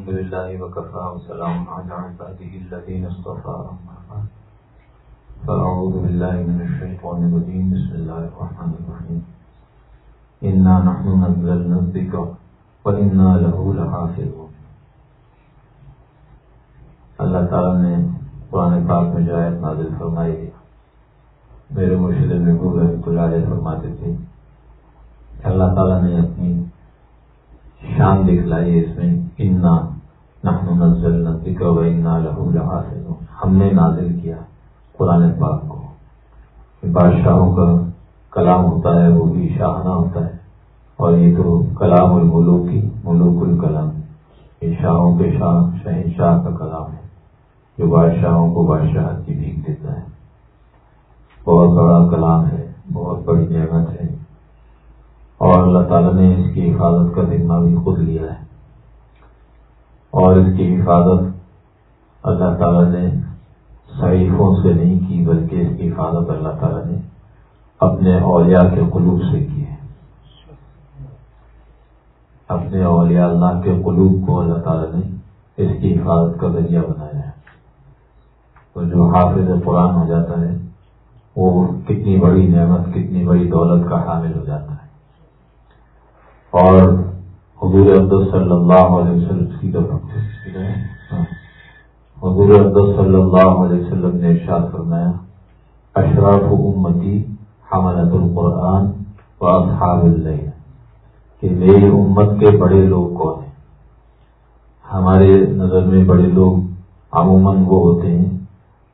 الحمد لله وكفى وسلام على عباده الذين اصطفى. فأعوذ بالله من الشيطان الرجيم. بسم الله الرحمن الرحيم. إنا نحن نزلنا الذكر وإنا له لحافظون. اللہ تعالیٰ نے قرآن پاک میں جو آیت نازل فرمائی ہے میرے مرشد محبوب رحمۃ اللہ علیہ فرماتے تھے اللہ تعالیٰ نے اپنی شان دکھلائی اس میں، انا نحن نزلنا الذکر و انا له لحافظون ہم نے نازل کیا قرآن پاک کو۔ بادشاہوں کا کلام ہوتا ہے، وہ بھی شاہانہ ہوتا ہے۔ اور یہ تو کلام الملوک کی ملوک الکلام۔ یہ شاہوں کے شاہ، شہنشاہ کا کلام ہے، جو بادشاہوں کو بادشاہ کی بھیگ دیتا ہے۔ بہت بڑا کلام ہے، بہت بڑی نعمت ہے۔ اور اللہ تعالیٰ نے اس کی حفاظت کا ذمہ بھی خود لیا ہے۔ اور اس کی حفاظت اللہ تعالیٰ نے صحیفوں سے نہیں کی، بلکہ اس کی حفاظت اللہ تعالیٰ نے اپنے اولیاء کے قلوب سے کی ہے۔ اپنے اولیاء اللہ کے قلوب کو اللہ تعالیٰ نے اس کی حفاظت کا ذریعہ بنایا ہے۔ تو جو حافظ قرآن ہو جاتا ہے، وہ کتنی بڑی نعمت، کتنی بڑی دولت کا حامل ہو جاتا ہے۔ اور حضور عبد صلی اللہ علیہ وسلم کی طرف حضور عبد صلی اللہ علیہ وسلم نے ارشاد فرمایا، اشراف امتی حملت القرآن و اصحاب اللہ کہ میری امت کے بڑے لوگ کون ہیں؟ ہمارے نظر میں بڑے لوگ عموماً وہ ہوتے ہیں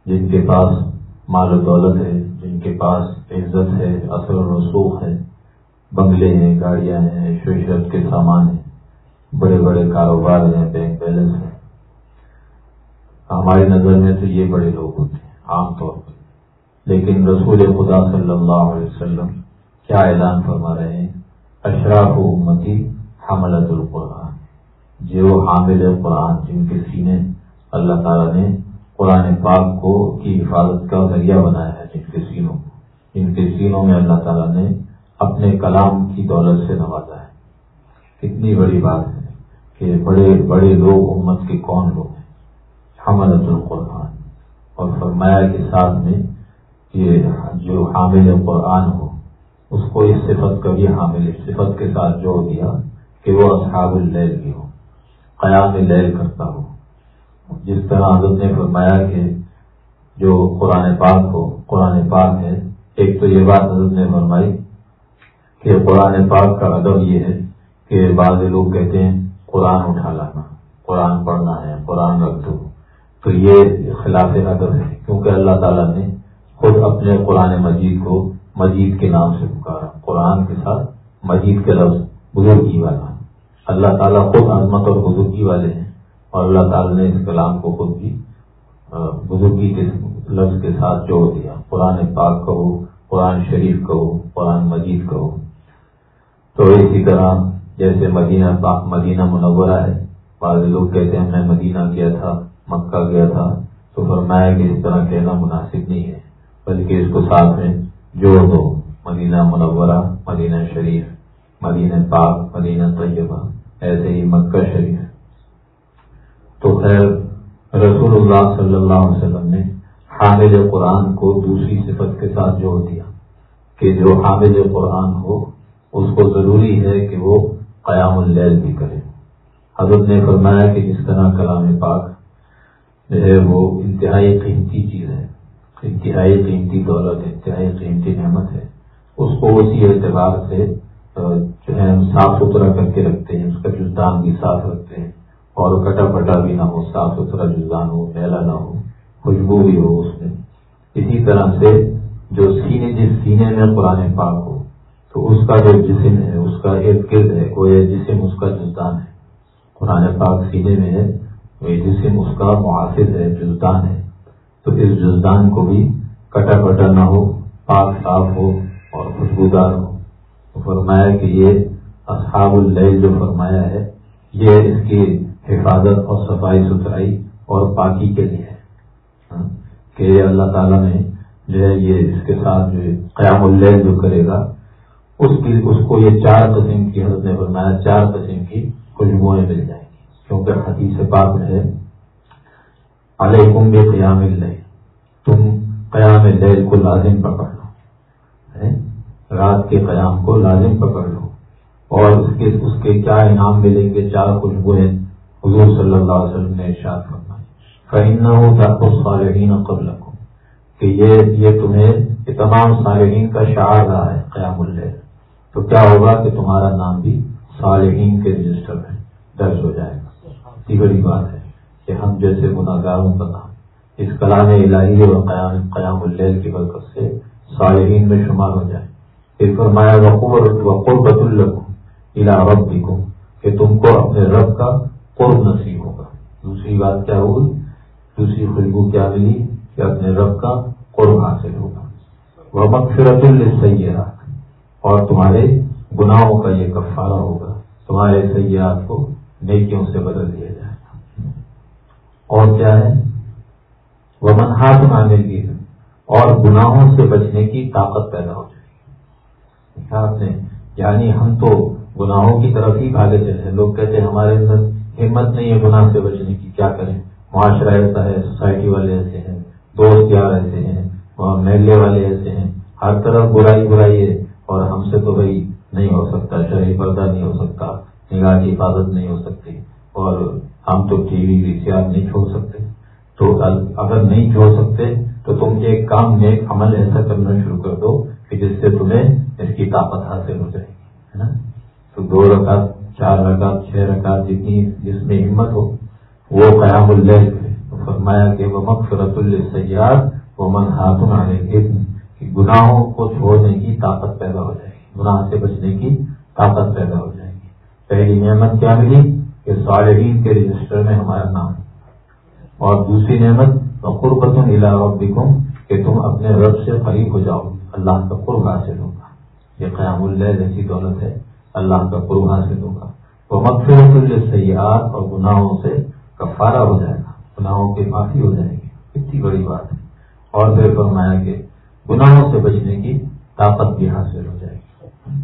جن کے پاس مال و دولت ہے، جن کے پاس عزت ہے، اثر و رسوخ ہے۔ بنگلے ہیں گاڑیاں ہیں شوشت کے سامان ہیں، بڑے بڑے کاروبار ہیں، بینک بیلنس ہیں۔ ہماری نظر میں تو یہ بڑے لوگ ہوتے ہیں، عام طور پر۔ لیکن رسول خدا صلی اللہ علیہ وسلم کیا اعلان فرما رہے ہیں؟ اشراف امتی حملت القرآن۔ جو حامل قرآن، جن کے سینے اللہ تعالیٰ نے قرآن پاک کو کی حفاظت کا ذریعہ بنایا ہے، جن کے سینوں کو۔ ان کے سینوں میں اللہ تعالیٰ نے اپنے کلام کی دولت سے نوازا ہے۔ کتنی بڑی بات ہے کہ بڑے بڑے لوگ امت کے کون لوگ ہیں۔ حملت القرآن۔ اور فرمایا کے ساتھ میں یہ جو حامل قرآن ہو، اس کو اس صفت کا بھی حامل صفت کے ساتھ جوڑ دیا کہ وہ اصحاب اللیل بھی ہو قیام لیل کرتا ہو۔ جس طرح حضرت نے فرمایا کہ جو قرآن پاک ہو، قرآن پاک ہے، ایک تو یہ بات حضرت نے فرمائی کہ قرآن پاک کا ادب یہ ہے کہ بعض لوگ کہتے ہیں، قرآن اٹھا لانا، قرآن پڑھنا ہے، قرآن رکھ دو۔ تو یہ خلاف ادب ہے، کیونکہ اللہ تعالیٰ نے خود اپنے قرآن مجید کو مجید کے نام سے پکارا۔ قرآن کے ساتھ مجید کے لفظ بزرگی والا۔ اللہ تعالیٰ خود عظمت اور بزرگی والے ہیں اور اللہ تعالیٰ نے اس کلام کو خود بھی بزرگی کے لفظ کے ساتھ جوڑ دیا۔ قرآن پاک کہو، قرآن شریف کہو، قرآن مجید کہو۔ تو اسی طرح جیسے مدینہ مدینہ منورہ ہے، بعض لوگ کہتے ہیں میں مدینہ گیا تھا، مکہ گیا تھا، تو فرمایا کہ اس طرح کہنا مناسب نہیں ہے، بلکہ اس کو ساتھ میں جوڑ دو، مدینہ منورہ، مدینہ شریف، مدینہ پاک، مدینہ طیبہ، ایسے ہی مکہ شریف۔ تو خیر، رسول اللہ صلی اللہ علیہ وسلم نے حامل قرآن کو دوسری صفت کے ساتھ جوڑ دیا کہ جو حامل قرآن ہو اس کو ضروری ہے کہ وہ قیام اللیل بھی کرے۔ حضرت نے فرمایا کہ جس طرح کلام پاک جو ہے وہ انتہائی قیمتی چیز ہے، انتہائی قیمتی دولت، انتہائی قیمتی نعمت ہے، اس کو اسی اعتبار سے جو ہے ہم صاف ستھرا کر کے رکھتے ہیں، اس کا جزدان بھی صاف رکھتے ہیں، اور کٹا پٹا بھی نہ ہو، صاف ستھرا جزدان ہو، میلا نہ ہو، خوشبو بھی ہو اس میں۔ اسی طرح سے جو سینے، جس سینے میں قرآن پاک ہو تو اس کا جو جسم ہے، اس کا ارد گرد ہے، وہ جسم اس کا جزدان ہے۔ قرآن پاک سینے میں ہے، وہ جسم اس کا محافظ ہے جزدان ہے۔ تو اس جزدان کو بھی کٹا پٹا نہ ہو، پاک صاف ہو اور خوشبودار ہو۔ تو فرمایا کہ یہ اصحاب اللیل جو فرمایا ہے، یہ اس کی حفاظت اور صفائی ستھرائی اور پاکی کے لیے ہے۔ ہاں، کہ اللہ تعالیٰ نے جو ہے، یہ اس کے ساتھ جو قیام اللیل جو کرے گا اس کی اس کو یہ چار قسم کی حضرت نے فرمایا، چار قسم کی خوشبوئیں مل جائیں گی۔ کیونکہ حدیث بات میں ہے، علیکم بے قیام اللہ تم قیام اللیل کو لازم پکڑ لو۔ رات کے قیام کو لازم پکڑ لو۔ اور اس کے اس کے کیا انعام ملیں گے؟ چار خوشبوئیں حضور صلی اللہ علیہ وسلم نے ارشاد فرمائی۔ فہنا ہو تاکہ صالحین قبل کو کہ یہ یہ تمہیں یہ تمام صالحین کا شعار رہا ہے، قیام اللیل۔ تو کیا ہوگا کہ تمہارا نام بھی صالحین کے رجسٹر میں درج ہو جائے گا۔ اتنی بڑی بات ہے کہ ہم جیسے گناگاروں کا نام، اس کلام الہی اور قیام قیام اللیل کی برکت سے صالحین میں شمار ہو جائے۔ پھر فرمایا، وقور وقربت الگ الا رب کہ تم کو اپنے رب کا قرب نصیب ہوگا۔ دوسری بات کیا ہوگی؟ دوسری خوشبو کیا ملی؟ کہ اپنے رب کا قرب حاصل ہوگا۔ وہ مقصرت السیات اور تمہارے گناہوں کا یہ کفارہ ہوگا۔ تمہارے سیاحت کو نیکیوں سے بدل دیا جائے۔ گا اور کیا ہے؟ وہ منہاس آنے کی اور گناہوں سے بچنے کی طاقت پیدا ہو جائے گی آپ نے یعنی ہم تو گناہوں کی طرف ہی بھاگے چلے ہیں۔ لوگ کہتے ہیں ہمارے اندر ہمت نہیں ہے گناہ سے بچنے کی، کیا کریں؟ معاشرہ ایسا ہے، سوسائٹی والے ایسے ہیں، دوست یار ایسے ہیں محلے والے ایسے ہیں۔ ہر طرف برائی برائی ہے۔ اور ہم سے تو بھائی نہیں ہو سکتا شرح پردہ نہیں ہو سکتا، نگاہ کی حفاظت نہیں ہو سکتی، اور ہم تو ٹی وی وی سی آر نہیں چھوڑ سکتے۔ تو اگر نہیں چھوڑ سکتے، تو تم ایک کام نیک عمل ایسا کرنا شروع کر دو کہ جس سے تمہیں اس کی طاقت حاصل ہو جائے گی ہے نا؟ تو دو رکعت، چار رکعت، چھ رکعت جتنی جس میں ہمت ہو، وہ قیام اللہ فرمایا کہ وہ مقصرت السیاد وہ من ہاتھوں آنے کہ گناہوں کو چھوڑنے کی طاقت پیدا ہو جائے گی۔ گناہ سے بچنے کی طاقت پیدا ہو جائے گی۔ پہلی نعمت کیا ملی؟ کہ صالحین کے رجسٹر میں ہمارا نام۔ اور دوسری نعمت قربت ربکم کہ تم اپنے رب سے قریب ہو جاؤ۔ اللہ کا قرب حاصل ہوگا۔ یہ قیام اللہ جیسی دولت ہے۔ اللہ کا قرب حاصل ہوگا۔ وہ مقصد سیاحت اور گناہوں سے کفارہ ہو جائے گا۔ گناہوں کی معافی ہو جائے گی۔ اتنی بڑی بات ہے۔ اور پھر فرمایا کہ گناہوں سے بچنے کی طاقت بھی حاصل ہو جائے گی۔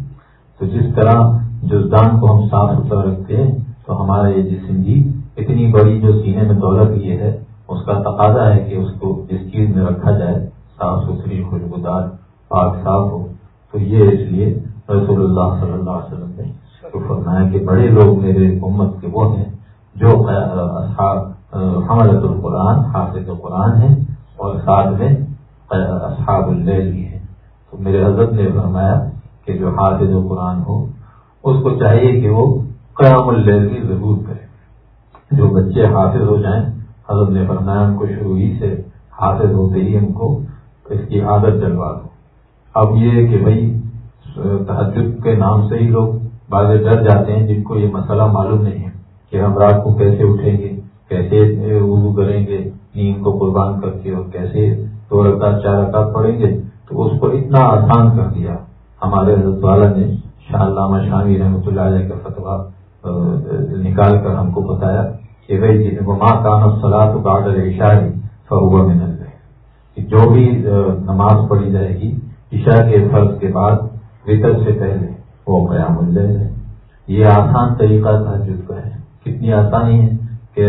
تو جس طرح جزدان کو ہم صاف ستھرا رکھتے ہیں، تو ہمارا یہ جسم بھی اتنی بڑی جو سینے میں دولت یہ ہے، اس کا تقاضا ہے کہ اس کو جس چیز میں رکھا جائے، صاف ستھری، خوشبودار، پاک، صاف ہو۔ تو یہ اس لیے رسول اللہ صلی اللہ علیہ وسلم نے تو فرمایا کہ بڑے لوگ میرے امت کے وہ ہیں جو حملت القرآن، حافظ قرآن ہے اور ساتھ میں اصحاب اللیل بھی ہیں تو میرے حضرت نے فرمایا کہ جو حافظ قرآن ہو، اس کو چاہیے کہ وہ قیام اللیل کی ضرور کرے۔ جو بچے حافظ ہو جائیں، حضرت نے فرمایا ان کو شروع ہی سے حافظ ہوتے ہی ان کو اس کی عادت ڈلوا دو۔ اب یہ کہ بھائی تحجد کے نام سے ہی لوگ بعض ڈر جاتے ہیں، جن کو یہ مسئلہ معلوم نہیں ہے کہ ہم رات کو کیسے اٹھیں گے، کیسے وضو کریں گے، نیند کو قربان کر کے اور کیسے دو رکعت، چار رکعت پڑھیں گے، تو اس کو اتنا آسان کر دیا۔ ہمارے حضرت والا نے شاہ علامہ شامی رحمۃ اللہ علیہ کا فتوا نکال کر ہم کو بتایا کہ بھائی جی ماں کان سلاد بادل اشاری فہو میں کہ جو بھی نماز پڑھی جائے گی، عشاء کے فرض کے بعد، وطر سے پہلے وہ قیام الجل ہے۔ یہ آسان طریقہ تھا جس کا ہے، کتنی آسانی ہے کہ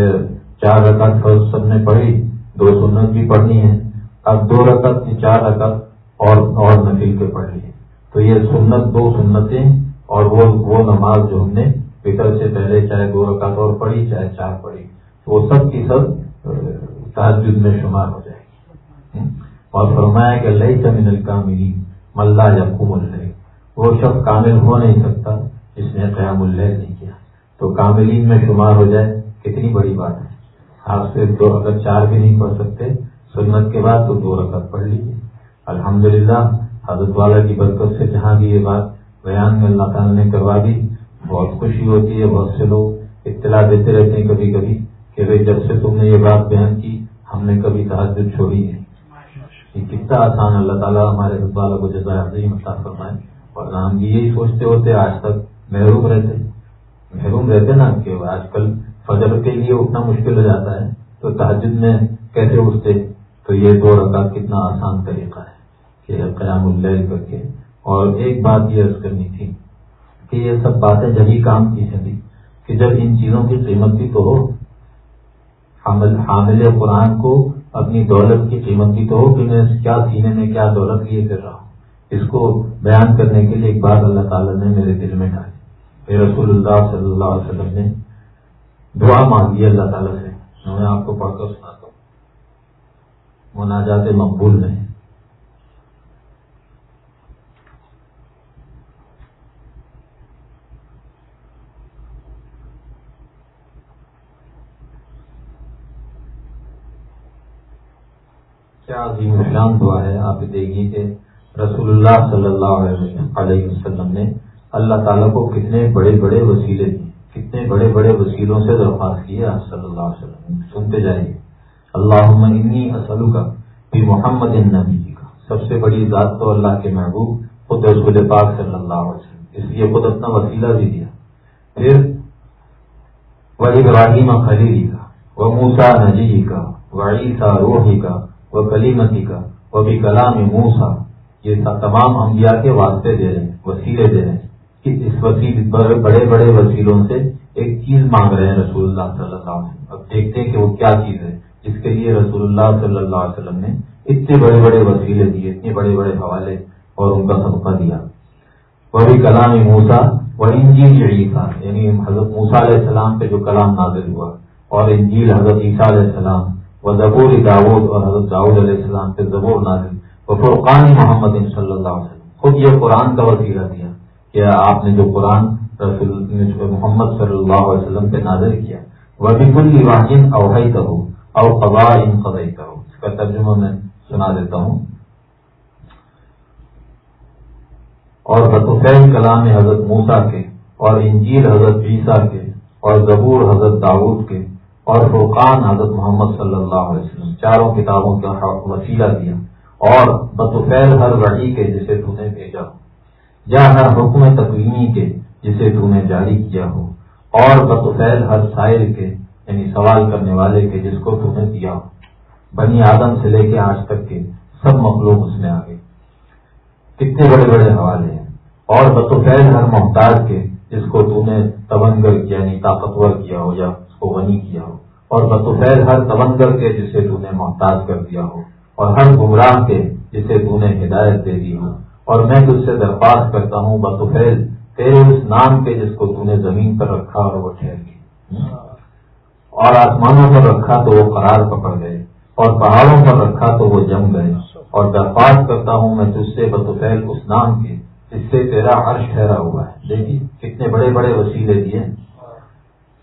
چار رکعت فرض سب نے پڑھی، دو سنت بھی پڑھنی ہے اب دو رکعت چار رکعت اور اور نفیل کے پڑھ لیے تو یہ سنت، دو سنتیں اور وہ وہ نماز جو ہم نے فکر سے پہلے چاہے دو رکعت اور پڑھی، چاہے چار پڑھی وہ سب کی سب تحجد میں شمار ہو جائے گی۔ اور فرمایا کہ لئی چمن کا ملا یا کم وہ شخص کامل ہو نہیں سکتا، جس نے قیام اللہ نہیں کیا۔ تو کاملین میں شمار ہو جائے، کتنی بڑی بات ہے۔ آپ سے دو، اگر چار بھی نہیں پڑھ سکتے سنت کے بعد تو دو رکعت پڑھ لیجیے الحمدللہ، حضرت والا کی برکت سے جہاں بھی یہ بات بیان میں اللہ تعالیٰ نے کروا دی، بہت خوشی ہوتی ہے، بہت سے لوگ اطلاع دیتے رہتے ہیں کبھی کبھی کہ بھائی جب سے تم نے یہ بات بیان کی، ہم نے کبھی تحجد چھوڑی ہے یہ کتنا آسان اللہ تعالیٰ ہمارے حضرت والا کو جزائے عظیم عطا فرمائے۔ اور ہم بھی یہی سوچتے ہوتے آج تک محروم رہتے محروم رہتے نا کہ آج کل فجر کے لیے اٹھنا مشکل ہو جاتا ہے۔ تو تحجد میں کیسے اٹھتے؟ تو یہ دو رکعت کتنا آسان طریقہ ہے کہ قیام اللیل کر کے اور ایک بات یہ عرض کرنی تھی کہ یہ سب باتیں جبھی کام کی جبھی کہ جب ان چیزوں کی قیمت بھی تو ہو حامل حامل قرآن کو اپنی دولت کی قیمت بھی تو ہو کہ میں کیا سینے میں کیا دولت لیے پھر رہا ہوں۔ اس کو بیان کرنے کے لیے ایک بات اللہ تعالیٰ نے میرے دل میں ڈالی۔ پھر رسول اللہ صلی اللہ علیہ وسلم نے دعا مانگی اللہ تعالیٰ سے۔ میں آپ کو پڑھ کر سناتا ہوں مناجات مقبول نہیں۔ کیا عظیم شان دعا ہے؟ آپ دیکھیے کہ رسول اللہ صلی اللہ علیہ وسلم نے اللہ تعالیٰ کو کتنے بڑے بڑے وسیلے دیے، کتنے بڑے بڑے وسیلوں سے درخواست کی آپ صلی اللہ علیہ وسلم۔ سنتے جائیے۔ اللہ انی اسلو کا محمد نبی کا سب سے بڑی ذات تو اللہ کے محبوب، خود رسول پاک صلی اللہ علیہ وسلم۔ اس لیے خود اپنا وسیلہ بھی دیا۔ پھر وہ ابراہیم خلیلی کا وہ موسا نجی کا وہ عیسیٰ روحی کا وہ کلیمتی کا وہ بھی کلام موسا یہ تمام انبیاء کے واسطے دے رہے ہیں، وسیلے دے رہے ہیں۔ کہ اس وسیل بڑے بڑے وسیلوں سے ایک چیز مانگ رہے ہیں رسول اللہ صلی اللہ علیہ وسلم۔ اب دیکھتے ہیں کہ وہ کیا چیز ہے۔ جس کے لیے رسول اللہ صلی اللہ علیہ وسلم نے اتنے بڑے بڑے وسیلے دیے، اتنے بڑے بڑے حوالے اور ان کا صدقہ دیا۔ وہ بھی کلام موسا وہ انجیل عیسیٰ یعنی حضرت موسا علیہ السلام پہ جو کلام نازل ہوا اور انجیل حضرت عیسیٰ علیہ السلام وہ زبور داود اور حضرت داود علیہ السلام پہ زبور نازل وہ فرقان محمد صلی اللہ علیہ وسلم۔ خود یہ قرآن کا وسیلہ دیا کہ آپ نے جو قرآن رسول محمد صلی اللہ علیہ وسلم پہ نازل کیا۔ وہ بھی کل واحد اوہی کرو او قبا ان قدئی کرو اس کا ترجمہ میں سنا دیتا ہوں۔ اور بطفین کلام حضرت موسا کے، اور انجیل حضرت عیسیٰ کے، اور زبور حضرت داود کے، اور فرقان حضرت محمد صلی اللہ علیہ وسلم۔ چاروں کتابوں کا وسیلہ دیا۔ اور بطفیل ہر وحی کے جسے تو نے بھیجا ہو۔ یا ہر حکم تقویمی کے جسے تو نے جاری کیا ہو۔ اور بطفیل ہر سائر کے یعنی سوال کرنے والے کے جس کو تو نے دیا ہو۔ بنی آدم سے لے کے آج تک کے سب مخلوق اس میں آ گئے کتنے بڑے بڑے حوالے ہیں۔ اور بطفیل ہر محتاج کے جس کو تو نے تبنگر یعنی طاقتور کیا ہو یا اس کو غنی کیا ہو۔ اور بطفیل ہر تبنگر کے جسے تو نے محتاج کر دیا ہو۔ اور ہر گمراہ کے جسے تو نے ہدایت دے دی ہو۔ اور میں تجھ سے درخواست کرتا ہوں بطفیل تیرے اس نام کے جس کو تو نے زمین پر رکھا اور وہ ٹھہر گئی اور آسمانوں پر رکھا تو وہ قرار پکڑ گئے، اور پہاڑوں پر رکھا تو وہ جم گئے۔ اور درخواست کرتا ہوں میں تجھ سے بطفیل اس نام کے جس سے تیرا عرش ٹھہرا ہوا ہے۔ دیکھیے کتنے بڑے بڑے وسیلے دیے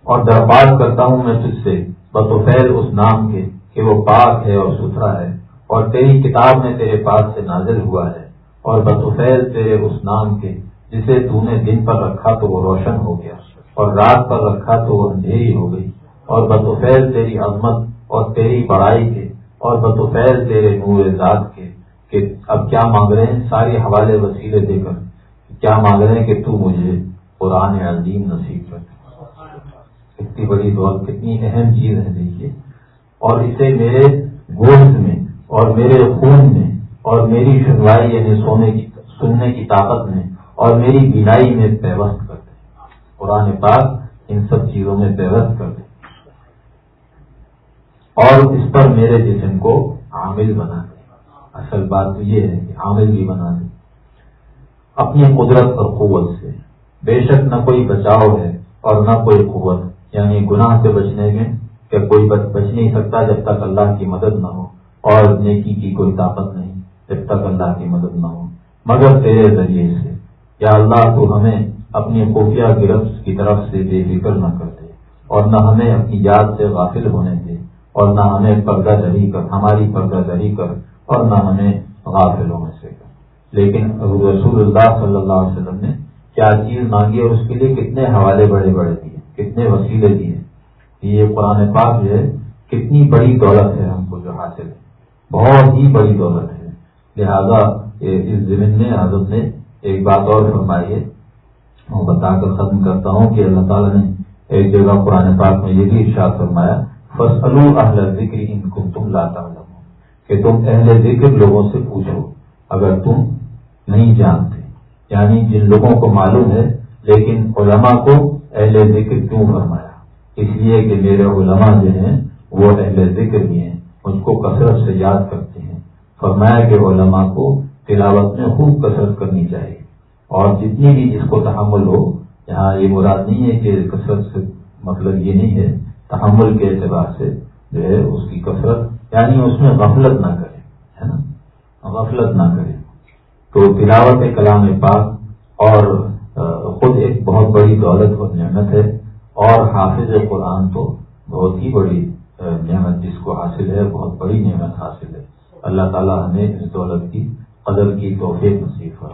اور دربار کرتا ہوں میں تجھ سے بطفیل اس نام کے، کہ وہ پاک ہے اور ستھرا ہے، اور تیری کتاب میں تیرے پاس سے نازل ہوا ہے۔ اور بطفیل تیرے اس نام کے، جسے تو نے دن پر رکھا تو وہ روشن ہو گیا، اور رات پر رکھا تو وہ اندھیری ہو گئی۔ اور بطفیل تیری عظمت اور تیری بڑائی کے اور بطفیل تیرے نور ذات کے کہ اب کیا مانگ رہے ہیں؟ سارے حوالے وسیلے دے کر۔ کیا مانگ رہے ہیں کہ تو مجھے قرآن عظیم نصیب کر؟ کتنی بڑی دولت کتنی اہم چیز ہے دیکھیے۔ اور اسے میرے گوشت میں اور میرے خون میں اور میری سنوائی یعنی سونے کی، سننے کی طاقت میں اور میری بینائی میں پیوست کر دیں۔ قرآن پاک ان سب چیزوں میں پیوست کر دیں اور اس پر میرے جسم کو عامل بنا دیں اصل بات تو یہ ہے کہ عامل بھی بنا دیں اپنی قدرت اور قوت سے۔ بے شک نہ کوئی بچاؤ ہے اور نہ کوئی قوت۔ یعنی گناہ سے بچنے میں کہ کوئی بچ نہیں سکتا جب تک اللہ کی مدد نہ ہو اور نیکی کی کوئی طاقت نہیں جب تک اللہ کی مدد نہ ہو۔ مگر تیرے ذریعے سے۔ یا اللہ تو ہمیں اپنی خفیہ گرفت کی طرف سے بے فکر نہ کر دے اور نہ ہمیں اپنی یاد سے غافل ہونے دے۔ اور نہ ہمیں پردہ دری کر، ہماری پردہ دری کر اور نہ ہمیں غافل ہونے سے کر۔ لیکن رسول اللہ صلی اللہ علیہ وسلم نے کیا چیز مانگی اور اس کے لیے کتنے حوالے بڑے بڑے دیے، کتنے وسیلے دیے؟ یہ قرآن پاک جو ہے، کتنی بڑی دولت ہے ہم کو جو حاصل ہے۔ بہت ہی بڑی دولت ہے۔ لہذا اس زمین میں حضرت نے ایک بات اور فرمائی ہے۔ وہ بتا کر ختم کرتا ہوں کہ اللہ تعالیٰ نے ایک جگہ قرآن پاک میں یہ بھی ارشاد فرمایا فصل اہل ذکر ان کو تم لاتا کہ تم اہل ذکر لوگوں سے پوچھو، اگر تم نہیں جانتے یعنی جن لوگوں کو معلوم ہے، لیکن علماء کو اہل ذکر کیوں فرمایا؟ اس لیے کہ میرے علماء جو ہیں، وہ اہل ذکر بھی ہیں مجھ کو کثرت سے یاد کرتے ہیں۔ فرمایا کہ علماء کو تلاوت میں خوب کثرت کرنی چاہیے۔ اور جتنی بھی جس کو تحمل ہو، یہاں یہ مراد نہیں ہے کہ کثرت سے مطلب یہ نہیں ہے تحمل کے اعتبار سے جو ہے اس کی کثرت یعنی اس میں غفلت نہ کرے، ہے نا؟ غفلت نہ کرے۔ تو تلاوت کلام پاک اور خود ایک بہت بڑی دولت اور نعمت ہے، اور حافظ قرآن تو بہت ہی بڑی نعمت جس کو حاصل ہے، بہت بڑی نعمت حاصل ہے۔ اللہ تعالیٰ ہمیں اس دولت کی قدر کی توفیق نصیب ہو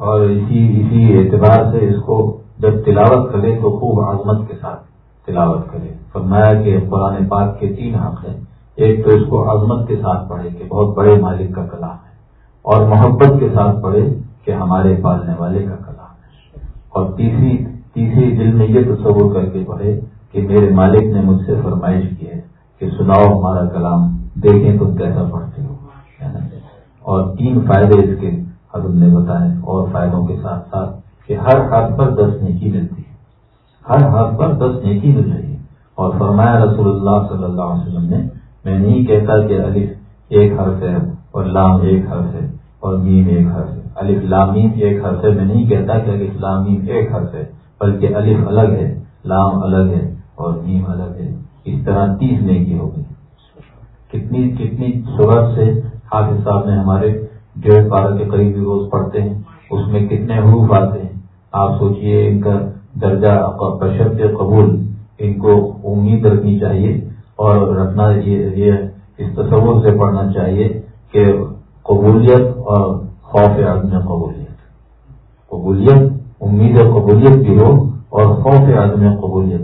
اور اسی اسی اعتبار سے اس کو جب تلاوت کرے تو خوب عظمت کے ساتھ تلاوت کرے۔ فرمایا کہ قرآن پاک کے تین حق ہیں۔ ایک تو اس کو عظمت کے ساتھ پڑھے کہ بہت بڑے مالک کا کلام ہے، اور محبت کے ساتھ پڑھے کہ ہمارے پالنے والے کا کلام ہے۔ اور تیسری تیسری دل میں یہ تصور کر کے پڑھے کہ میرے مالک نے مجھ سے فرمائش کی ہے کہ سناؤ ہمارا کلام، دیکھیں تم کیسا پڑھتے ہو۔ اور تین فائدے اس کے حضرت نے بتائے اور فائدوں کے ساتھ ساتھ کہ ہر ہاتھ پر دس نیکی ملتی ہے۔ ہر ہاتھ پر دس نیکی مل رہی ہے۔ اور فرمایا رسول اللہ صلی اللہ علیہ وسلم نے، میں نہیں کہتا کہ الف ایک حرف ہے اور لام ایک حرف ہے اور نیم ایک حرف ہے۔ الف لامیم ایک حرف ہے، میں نہیں کہتا کہ الف لامیم ایک حرف ہے، بلکہ الف الگ ہے، لام الگ ہے اور نیم الگ ہے۔ اس طرح تیس نیکی ہوگی کتنی کتنی صورت سے حافظ صاحب نے ہمارے ڈیڑھ بارہ کے قریب روز پڑھتے ہیں، اس میں کتنے حروف آتے ہیں۔ آپ سوچئے ان کا درجہ بشر کے قبول ان کو امید رکھنی چاہیے اور رکھنا یہ اس تصور سے پڑھنا چاہیے کہ قبولیت اور خوف عدم قبولیت۔ قبولیت امید قبولیت بھی ہو اور خوف عدم قبولیت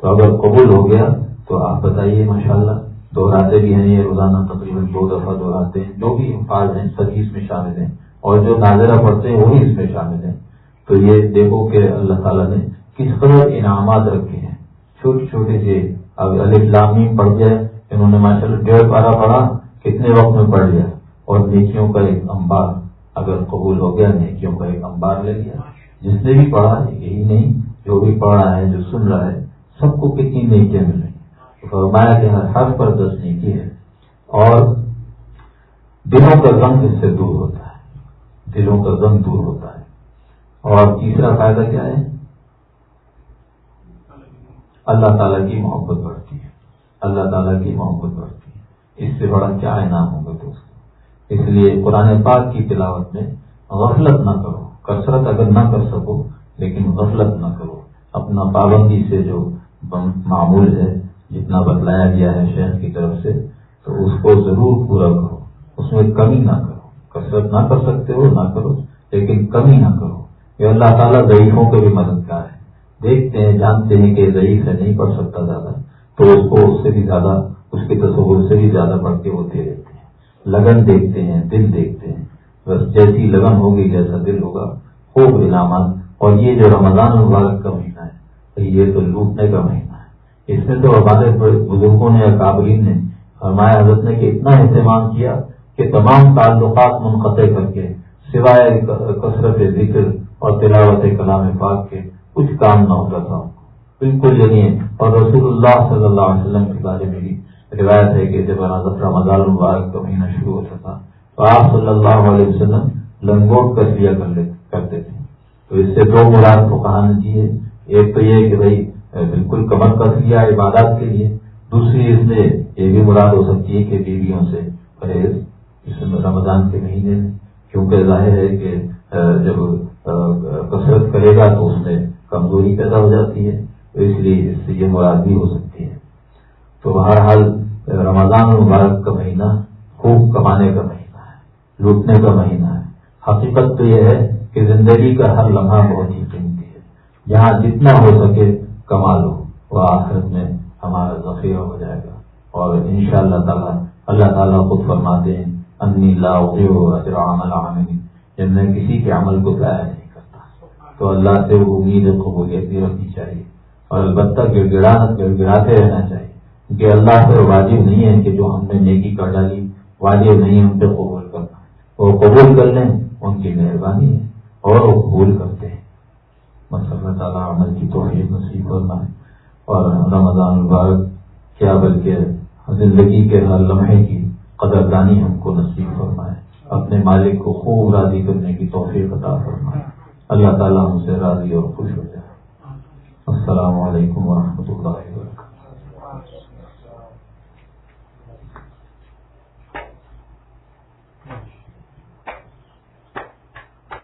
تو اگر قبول ہو گیا تو آپ بتائیے ماشاء اللہ دوہراتے بھی ہیں، یہ روزانہ تقریباً دو دفعہ دہراتے ہیں جو بھی امفاظ ہیں سبھی اس میں شامل ہیں اور جو ناظرہ پڑھتے ہیں وہی اس میں شامل ہیں۔ تو یہ دیکھو کہ اللہ تعالیٰ نے کس قدر انعامات رکھے ہیں۔ چھوٹے چھوٹے سے اب علی پڑھ جائے انہوں نے ماشاء اللہ ڈیڑھ پارا پڑھا، کتنے وقت میں پڑھ لیا۔ اور نیکیوں کا ایک امبار اگر قبول ہو گیا، نیکیوں کا ایک امبار لے لیا۔ جس نے بھی پڑھا، یہی نہیں، جو بھی پڑھ رہا ہے، جو سن رہا ہے، سب کو کتنی نیکیاں مل رہی فرمایا کہ ہر حرف پر دس نیکی ہے۔ اور دلوں کا غم اس سے دور ہوتا ہے۔ دلوں کا غم دور ہوتا ہے۔ اور تیسرا فائدہ کیا ہے؟ اللہ تعالیٰ کی محبت بڑھتی ہے۔ اللہ تعالیٰ کی محبت بڑھتی ہے۔ اس سے بڑا کیا انعام ہوگا دوست اس لیے قرآن پاک کی تلاوت میں غفلت نہ کرو۔ کثرت اگر نہ کر سکو، لیکن غفلت نہ کرو۔ اپنا پابندی سے جو معمول ہے، جتنا بتلایا گیا ہے شہر کی طرف سے، تو اس کو ضرور پورا کرو۔ اس میں کمی نہ کرو۔ کثرت نہ کر سکتے ہو، نہ کرو، لیکن کمی نہ کرو۔ یہ اللہ تعالیٰ ضعیفوں کے بھی مددگار ہے دیکھتے ہیں، جانتے ہیں کہ ضعیف ہے، نہیں پڑھ سکتا زیادہ۔ تو اس کو اس سے بھی زیادہ، اس کے تصور سے بھی زیادہ بڑھ کے ہوتے رہتے ہیں۔ لگن دیکھتے ہیں، دل دیکھتے ہیں۔ بس جیسی لگن ہوگی، جیسا دل ہوگا۔ خوب انعامات۔ اور یہ جو رمضان مبارک کا مہینہ ہے، یہ تو لوٹنے کا مہینہ ہے۔ اس میں تو ہمارے بزرگوں نے یا قابلین نے ہمارے حضرت نے کہ اتنا اہتمام کیا کہ تمام تعلقات منقطع کر کے، سوائے کثرت ذکر اور تلاوت کلام پاک کے کچھ کام نہ ہوتا تھا بالکل یعنی اور رسول اللہ صلی اللہ علیہ وسلم کے بارے میں روایت ہے کہ جب رمضان المبارک کا مہینہ شروع ہوتا تھا، تو آپ صلی اللہ علیہ وسلم لنگوٹ کر لیا کرتے تھے۔ تو اس سے دو مراد کو کہا دی جی ایک تو یہ کہ بھائی، بالکل کمر کر لیا عبادات کے لیے۔ دوسری اس سے یہ بھی مراد ہو سکتی ہے کہ بیویوں سے پرہیز اس رمضان کے مہینے میں۔ کیونکہ ظاہر ہے کہ جب کثرت کرے گا تو اس میں کمزوری پیدا ہو جاتی ہے، تو اس لیے اس سے یہ مراد بھی ہو سکتی ہے۔ تو بہرحال رمضان المبارک کا مہینہ خوب کمانے کا مہینہ ہے، لوٹنے کا مہینہ ہے۔ حقیقت تو یہ ہے کہ زندگی کا ہر لمحہ بہت ہی قیمتی ہے۔ جہاں جتنا ہو سکے کما لو، وہ آخرت میں ہمارا ذخیرہ ہو جائے گا۔ اور ان شاء اللہ تعالیٰ اللہ تعالیٰ خود فرماتے ہیں، انی اجر عمل عامل جب میں کسی کے عمل کو ضائع نہیں کرتا تو اللہ سے وہ امید قبولیت بھی رکھنی چاہیے؟ اور البتہ گڑ گڑاہٹ گڑاتے رہنا چاہیے۔ کیونکہ اللہ پر واجب نہیں ہے کہ جو ہم نے نیکی کر ڈالی، واجب نہیں ان سے قبول کرنا۔ وہ قبول کر لیں، ان کی مہربانی ہے اور وہ قبول کرتے ہیں۔ بس اللہ تعالیٰ عمل کی توفیق نصیب کرنا ہے اور رمضان المبارک کیا بلکہ زندگی کے ہر لمحے کی قدردانی ہم کو نصیب فرمائے۔ اپنے مالک کو خوب راضی کرنے کی توفیق عطا فرمائے۔ اللہ تعالیٰ ہم سے راضی اور خوش ہو جائے۔ السلام علیکم ورحمۃ اللہ